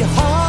your heart.